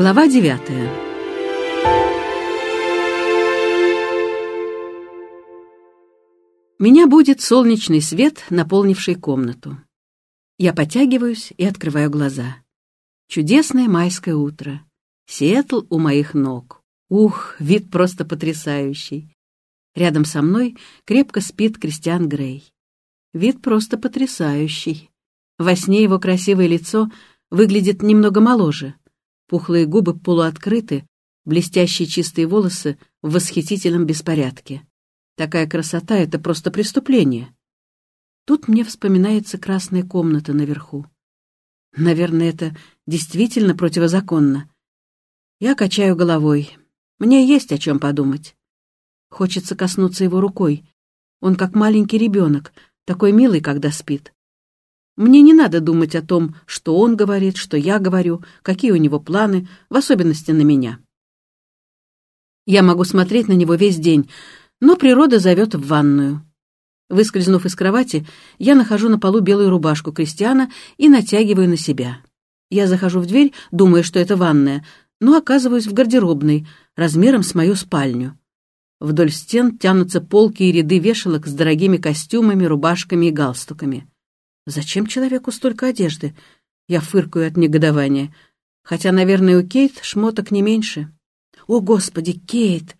Глава девятая Меня будет солнечный свет, наполнивший комнату. Я потягиваюсь и открываю глаза. Чудесное майское утро. Сиэтл у моих ног. Ух, вид просто потрясающий. Рядом со мной крепко спит Кристиан Грей. Вид просто потрясающий. Во сне его красивое лицо выглядит немного моложе. Пухлые губы полуоткрыты, блестящие чистые волосы в восхитительном беспорядке. Такая красота — это просто преступление. Тут мне вспоминается красная комната наверху. Наверное, это действительно противозаконно. Я качаю головой. Мне есть о чем подумать. Хочется коснуться его рукой. Он как маленький ребенок, такой милый, когда спит. Мне не надо думать о том, что он говорит, что я говорю, какие у него планы, в особенности на меня. Я могу смотреть на него весь день, но природа зовет в ванную. Выскользнув из кровати, я нахожу на полу белую рубашку Кристиана и натягиваю на себя. Я захожу в дверь, думая, что это ванная, но оказываюсь в гардеробной, размером с мою спальню. Вдоль стен тянутся полки и ряды вешалок с дорогими костюмами, рубашками и галстуками. Зачем человеку столько одежды? Я фыркаю от негодования. Хотя, наверное, у Кейт шмоток не меньше. О, Господи, Кейт!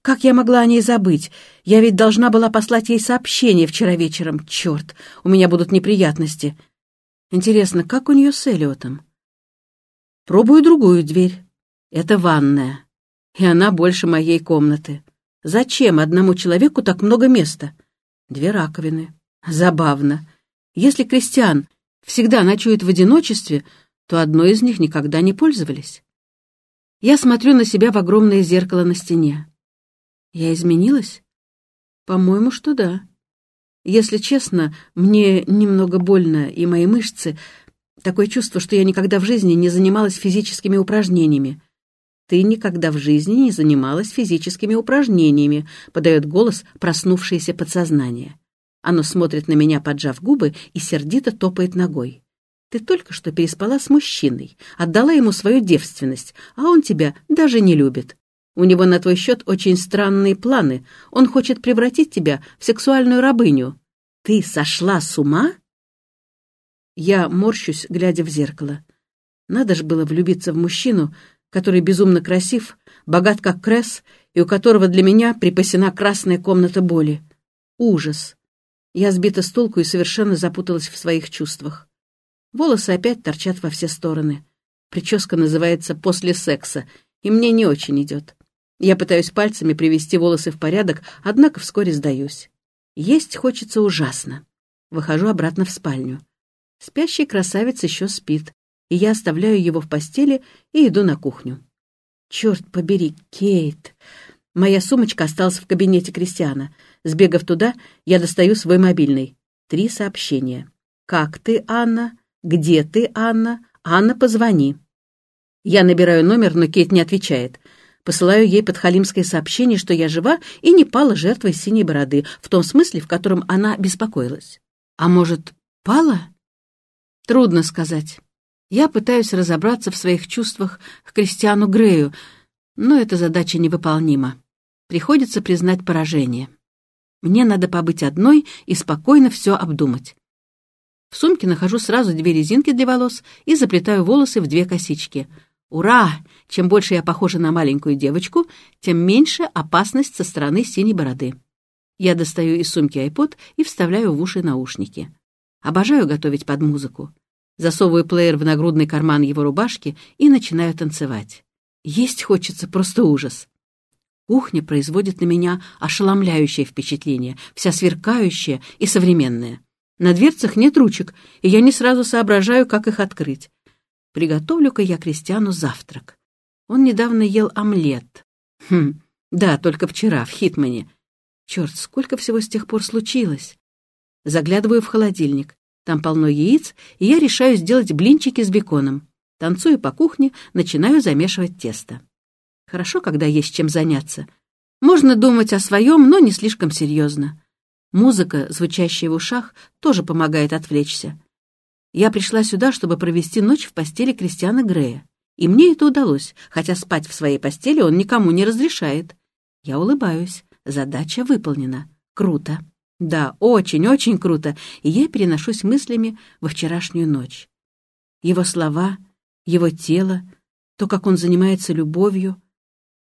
Как я могла о ней забыть? Я ведь должна была послать ей сообщение вчера вечером. Черт, у меня будут неприятности. Интересно, как у нее с Элиотом? Пробую другую дверь. Это ванная. И она больше моей комнаты. Зачем одному человеку так много места? Две раковины. Забавно. Если крестьян всегда ночуют в одиночестве, то одной из них никогда не пользовались. Я смотрю на себя в огромное зеркало на стене. Я изменилась? По-моему, что да. Если честно, мне немного больно, и мои мышцы... Такое чувство, что я никогда в жизни не занималась физическими упражнениями. «Ты никогда в жизни не занималась физическими упражнениями», — подает голос проснувшееся подсознание. Оно смотрит на меня, поджав губы, и сердито топает ногой. «Ты только что переспала с мужчиной, отдала ему свою девственность, а он тебя даже не любит. У него на твой счет очень странные планы. Он хочет превратить тебя в сексуальную рабыню. Ты сошла с ума?» Я морщусь, глядя в зеркало. Надо же было влюбиться в мужчину, который безумно красив, богат как Кресс, и у которого для меня припасена красная комната боли. Ужас. Я сбита с толку и совершенно запуталась в своих чувствах. Волосы опять торчат во все стороны. Прическа называется «после секса», и мне не очень идет. Я пытаюсь пальцами привести волосы в порядок, однако вскоре сдаюсь. Есть хочется ужасно. Выхожу обратно в спальню. Спящий красавец еще спит и я оставляю его в постели и иду на кухню. Черт побери, Кейт! Моя сумочка осталась в кабинете Кристиана. Сбегав туда, я достаю свой мобильный. Три сообщения. «Как ты, Анна? Где ты, Анна? Анна, позвони». Я набираю номер, но Кейт не отвечает. Посылаю ей подхалимское сообщение, что я жива и не пала жертвой синей бороды, в том смысле, в котором она беспокоилась. А может, пала? Трудно сказать. Я пытаюсь разобраться в своих чувствах к Кристиану Грею, но эта задача невыполнима. Приходится признать поражение. Мне надо побыть одной и спокойно все обдумать. В сумке нахожу сразу две резинки для волос и заплетаю волосы в две косички. Ура! Чем больше я похожа на маленькую девочку, тем меньше опасность со стороны синей бороды. Я достаю из сумки айпод и вставляю в уши наушники. Обожаю готовить под музыку засовываю плеер в нагрудный карман его рубашки и начинаю танцевать. Есть хочется просто ужас. Кухня производит на меня ошеломляющее впечатление, вся сверкающая и современная. На дверцах нет ручек, и я не сразу соображаю, как их открыть. Приготовлю-ка я Кристиану завтрак. Он недавно ел омлет. Хм, да, только вчера, в Хитмане. Черт, сколько всего с тех пор случилось. Заглядываю в холодильник. Там полно яиц, и я решаю сделать блинчики с беконом. Танцую по кухне, начинаю замешивать тесто. Хорошо, когда есть чем заняться. Можно думать о своем, но не слишком серьезно. Музыка, звучащая в ушах, тоже помогает отвлечься. Я пришла сюда, чтобы провести ночь в постели Кристиана Грея. И мне это удалось, хотя спать в своей постели он никому не разрешает. Я улыбаюсь. Задача выполнена. Круто. Да, очень-очень круто. И я переношусь мыслями во вчерашнюю ночь. Его слова, его тело, то, как он занимается любовью.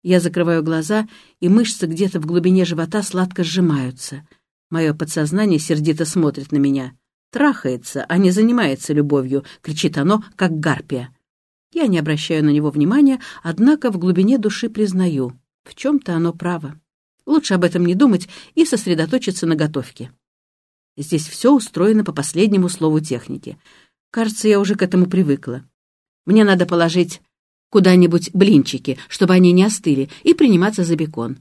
Я закрываю глаза, и мышцы где-то в глубине живота сладко сжимаются. Мое подсознание сердито смотрит на меня. «Трахается, а не занимается любовью», — кричит оно, как гарпия. Я не обращаю на него внимания, однако в глубине души признаю, в чем-то оно право. Лучше об этом не думать и сосредоточиться на готовке. Здесь все устроено по последнему слову техники. Кажется, я уже к этому привыкла. Мне надо положить куда-нибудь блинчики, чтобы они не остыли, и приниматься за бекон.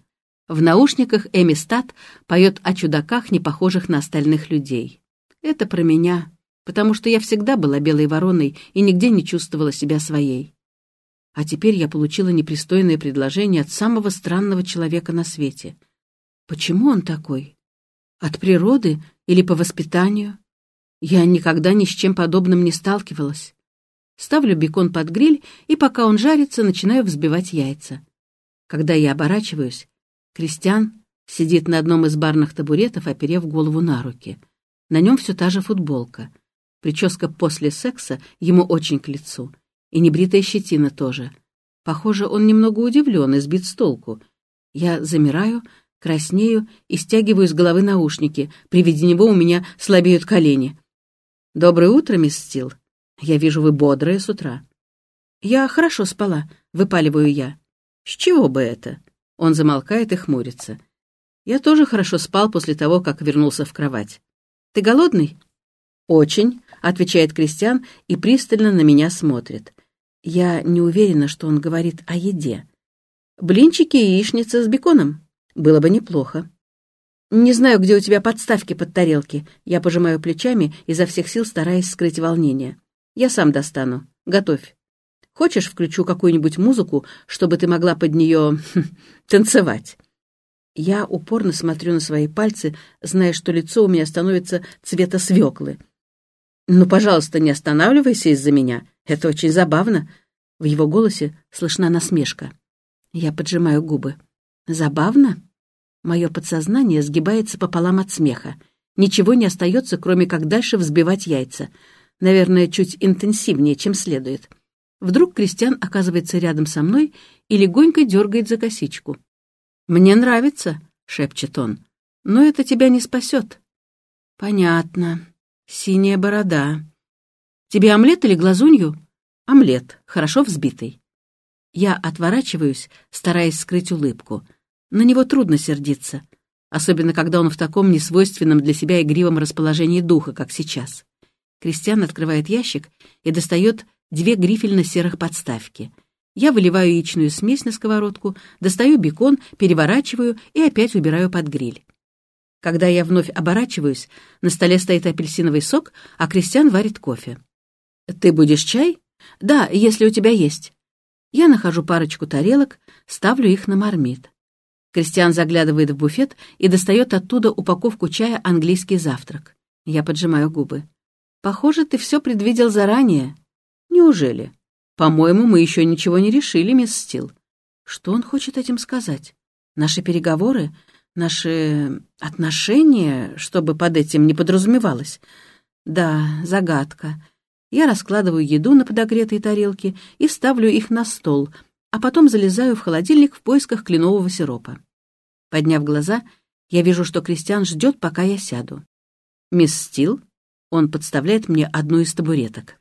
В наушниках Эми Стат поет о чудаках, не похожих на остальных людей. Это про меня, потому что я всегда была белой вороной и нигде не чувствовала себя своей. А теперь я получила непристойное предложение от самого странного человека на свете. Почему он такой? От природы или по воспитанию? Я никогда ни с чем подобным не сталкивалась. Ставлю бекон под гриль, и пока он жарится, начинаю взбивать яйца. Когда я оборачиваюсь, Кристиан сидит на одном из барных табуретов, оперев голову на руки. На нем все та же футболка — Прическа после секса ему очень к лицу. И небритая щетина тоже. Похоже, он немного удивлен и сбит с толку. Я замираю, краснею и стягиваю с головы наушники. При виде него у меня слабеют колени. «Доброе утро, мисс Стил. Я вижу, вы бодрая с утра». «Я хорошо спала», — выпаливаю я. «С чего бы это?» Он замолкает и хмурится. «Я тоже хорошо спал после того, как вернулся в кровать. Ты голодный?» «Очень», — отвечает Кристиан и пристально на меня смотрит. Я не уверена, что он говорит о еде. «Блинчики и яичница с беконом. Было бы неплохо». «Не знаю, где у тебя подставки под тарелки». Я пожимаю плечами, изо всех сил стараясь скрыть волнение. «Я сам достану. Готовь. Хочешь, включу какую-нибудь музыку, чтобы ты могла под нее хм, танцевать?» Я упорно смотрю на свои пальцы, зная, что лицо у меня становится цвета свеклы. «Ну, пожалуйста, не останавливайся из-за меня. Это очень забавно». В его голосе слышна насмешка. Я поджимаю губы. «Забавно?» Мое подсознание сгибается пополам от смеха. Ничего не остается, кроме как дальше взбивать яйца. Наверное, чуть интенсивнее, чем следует. Вдруг Кристиан оказывается рядом со мной и легонько дергает за косичку. «Мне нравится», — шепчет он, — «но это тебя не спасет». «Понятно. Синяя борода. Тебе омлет или глазунью? Омлет, хорошо взбитый. Я отворачиваюсь, стараясь скрыть улыбку. На него трудно сердиться, особенно когда он в таком несвойственном для себя игривом расположении духа, как сейчас. Кристиан открывает ящик и достает две грифельно-серых подставки. Я выливаю яичную смесь на сковородку, достаю бекон, переворачиваю и опять убираю под гриль. Когда я вновь оборачиваюсь, на столе стоит апельсиновый сок, а Кристиан варит кофе. «Ты будешь чай?» «Да, если у тебя есть». Я нахожу парочку тарелок, ставлю их на мармит. Кристиан заглядывает в буфет и достает оттуда упаковку чая «Английский завтрак». Я поджимаю губы. «Похоже, ты все предвидел заранее». «Неужели?» «По-моему, мы еще ничего не решили, мисс Стил». «Что он хочет этим сказать? Наши переговоры? Наши отношения, чтобы под этим не подразумевалось. Да, загадка. Я раскладываю еду на подогретые тарелки и ставлю их на стол, а потом залезаю в холодильник в поисках кленового сиропа. Подняв глаза, я вижу, что Кристиан ждет, пока я сяду. «Мисс Стил?» Он подставляет мне одну из табуреток.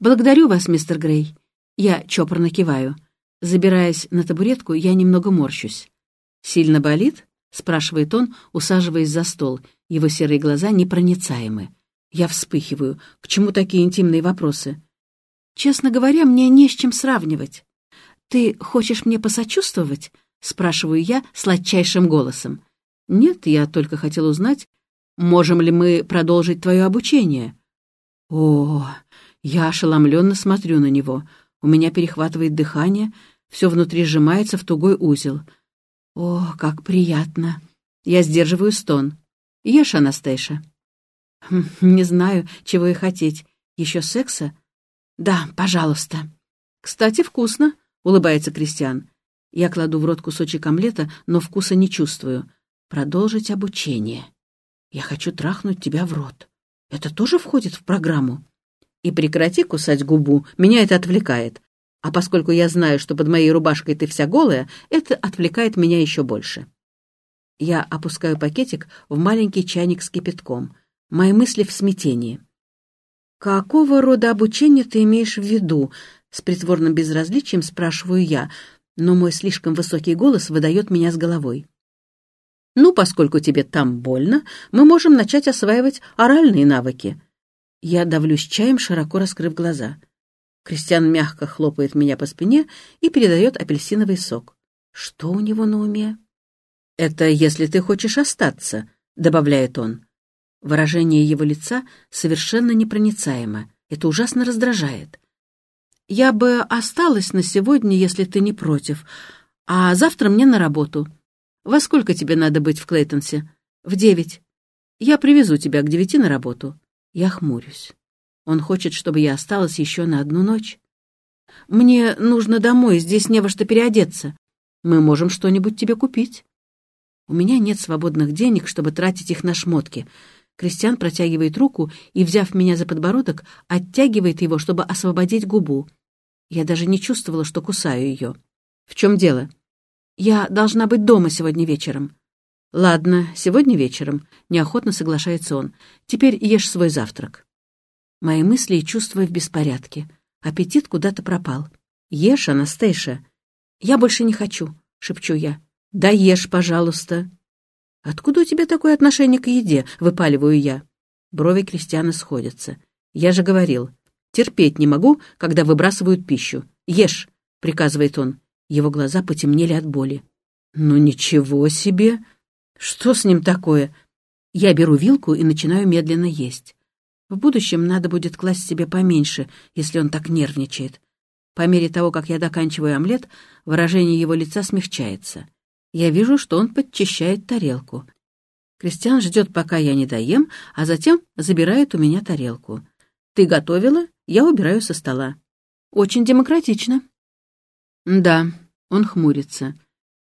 «Благодарю вас, мистер Грей». Я чопорно киваю. Забираясь на табуретку, я немного морщусь. «Сильно болит?» — спрашивает он, усаживаясь за стол. Его серые глаза непроницаемы. Я вспыхиваю. К чему такие интимные вопросы? «Честно говоря, мне не с чем сравнивать. Ты хочешь мне посочувствовать?» — спрашиваю я сладчайшим голосом. «Нет, я только хотел узнать, можем ли мы продолжить твое обучение?» «О, я ошеломленно смотрю на него. У меня перехватывает дыхание, все внутри сжимается в тугой узел. О, как приятно. Я сдерживаю стон. Ешь, Анастейша. Хм, не знаю, чего и хотеть. Еще секса? Да, пожалуйста. «Кстати, вкусно», — улыбается Кристиан. Я кладу в рот кусочек омлета, но вкуса не чувствую. Продолжить обучение. Я хочу трахнуть тебя в рот. Это тоже входит в программу? И прекрати кусать губу, меня это отвлекает. А поскольку я знаю, что под моей рубашкой ты вся голая, это отвлекает меня еще больше. Я опускаю пакетик в маленький чайник с кипятком. Мои мысли в смятении. «Какого рода обучение ты имеешь в виду?» С притворным безразличием спрашиваю я, но мой слишком высокий голос выдает меня с головой. «Ну, поскольку тебе там больно, мы можем начать осваивать оральные навыки». Я давлюсь чаем, широко раскрыв глаза. Кристиан мягко хлопает меня по спине и передает апельсиновый сок. Что у него на уме? «Это если ты хочешь остаться», — добавляет он. Выражение его лица совершенно непроницаемо. Это ужасно раздражает. «Я бы осталась на сегодня, если ты не против, а завтра мне на работу. Во сколько тебе надо быть в Клейтонсе? В девять. Я привезу тебя к девяти на работу». Я хмурюсь. Он хочет, чтобы я осталась еще на одну ночь. «Мне нужно домой, здесь не во что переодеться. Мы можем что-нибудь тебе купить». У меня нет свободных денег, чтобы тратить их на шмотки — Кристиан протягивает руку и, взяв меня за подбородок, оттягивает его, чтобы освободить губу. Я даже не чувствовала, что кусаю ее. «В чем дело?» «Я должна быть дома сегодня вечером». «Ладно, сегодня вечером», — неохотно соглашается он. «Теперь ешь свой завтрак». Мои мысли и чувства в беспорядке. Аппетит куда-то пропал. «Ешь, Анастейша». «Я больше не хочу», — шепчу я. «Да ешь, пожалуйста». «Откуда у тебя такое отношение к еде?» — выпаливаю я. Брови крестьяна сходятся. «Я же говорил, терпеть не могу, когда выбрасывают пищу. Ешь!» — приказывает он. Его глаза потемнели от боли. «Ну ничего себе! Что с ним такое?» Я беру вилку и начинаю медленно есть. В будущем надо будет класть себе поменьше, если он так нервничает. По мере того, как я доканчиваю омлет, выражение его лица смягчается. Я вижу, что он подчищает тарелку. Кристиан ждет, пока я не доем, а затем забирает у меня тарелку. «Ты готовила? Я убираю со стола». «Очень демократично». «Да», — он хмурится.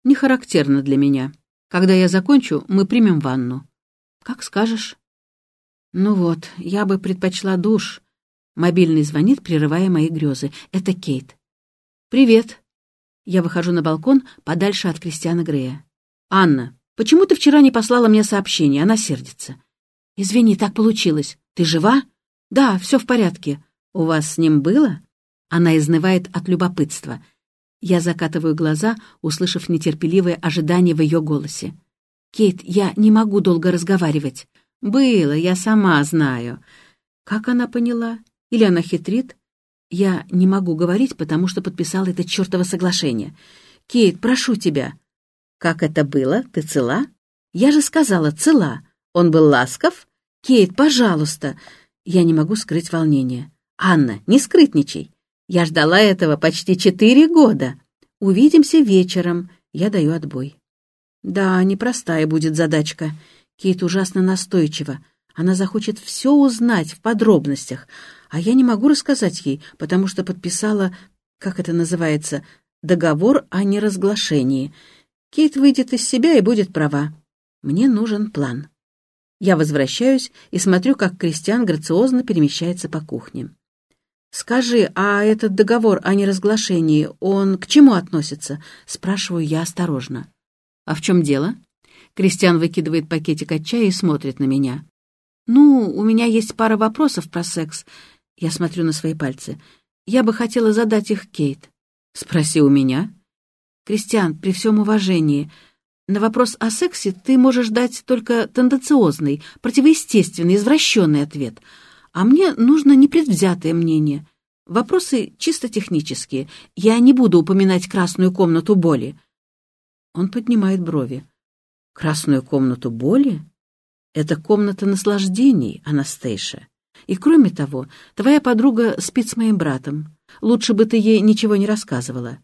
«Не характерно для меня. Когда я закончу, мы примем ванну». «Как скажешь». «Ну вот, я бы предпочла душ». Мобильный звонит, прерывая мои грезы. Это Кейт. «Привет», я выхожу на балкон подальше от Кристиана Грея. «Анна, почему ты вчера не послала мне сообщение? Она сердится». «Извини, так получилось. Ты жива?» «Да, все в порядке. У вас с ним было?» Она изнывает от любопытства. Я закатываю глаза, услышав нетерпеливое ожидание в ее голосе. «Кейт, я не могу долго разговаривать». «Было, я сама знаю». Как она поняла? Или она хитрит? Я не могу говорить, потому что подписал это чертово соглашение. Кейт, прошу тебя. Как это было? Ты цела? Я же сказала, цела. Он был ласков? Кейт, пожалуйста. Я не могу скрыть волнение. Анна, не скрытничай. Я ждала этого почти четыре года. Увидимся вечером. Я даю отбой. Да, непростая будет задачка. Кейт ужасно настойчива. Она захочет все узнать в подробностях, а я не могу рассказать ей, потому что подписала, как это называется, договор о неразглашении. Кейт выйдет из себя и будет права. Мне нужен план. Я возвращаюсь и смотрю, как Кристиан грациозно перемещается по кухне. «Скажи, а этот договор о неразглашении, он к чему относится?» — спрашиваю я осторожно. «А в чем дело?» Кристиан выкидывает пакетик от чая и смотрит на меня. «Ну, у меня есть пара вопросов про секс. Я смотрю на свои пальцы. Я бы хотела задать их Кейт. Спроси у меня. Кристиан, при всем уважении, на вопрос о сексе ты можешь дать только тенденциозный, противоестественный, извращенный ответ. А мне нужно непредвзятое мнение. Вопросы чисто технические. Я не буду упоминать красную комнату боли. Он поднимает брови. Красную комнату боли? Это комната наслаждений, Анастейша. И кроме того, твоя подруга спит с моим братом. Лучше бы ты ей ничего не рассказывала.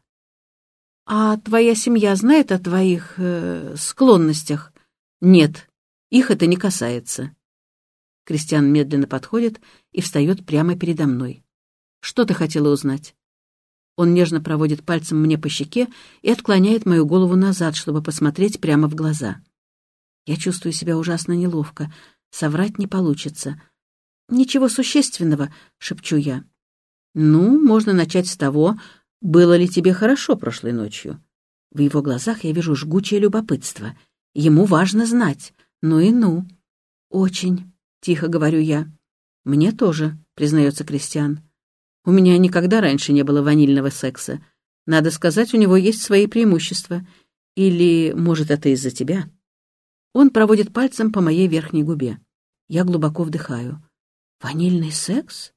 А твоя семья знает о твоих э, склонностях? Нет, их это не касается. Кристиан медленно подходит и встает прямо передо мной. Что ты хотела узнать? Он нежно проводит пальцем мне по щеке и отклоняет мою голову назад, чтобы посмотреть прямо в глаза. Я чувствую себя ужасно неловко. Соврать не получится. «Ничего существенного», — шепчу я. «Ну, можно начать с того, было ли тебе хорошо прошлой ночью?» В его глазах я вижу жгучее любопытство. Ему важно знать. Ну и ну. «Очень», — тихо говорю я. «Мне тоже», — признается Кристиан. «У меня никогда раньше не было ванильного секса. Надо сказать, у него есть свои преимущества. Или, может, это из-за тебя?» Он проводит пальцем по моей верхней губе. Я глубоко вдыхаю. «Ванильный секс?»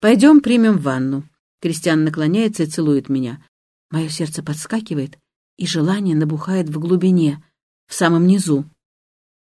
«Пойдем примем ванну». Кристиан наклоняется и целует меня. Мое сердце подскакивает, и желание набухает в глубине, в самом низу.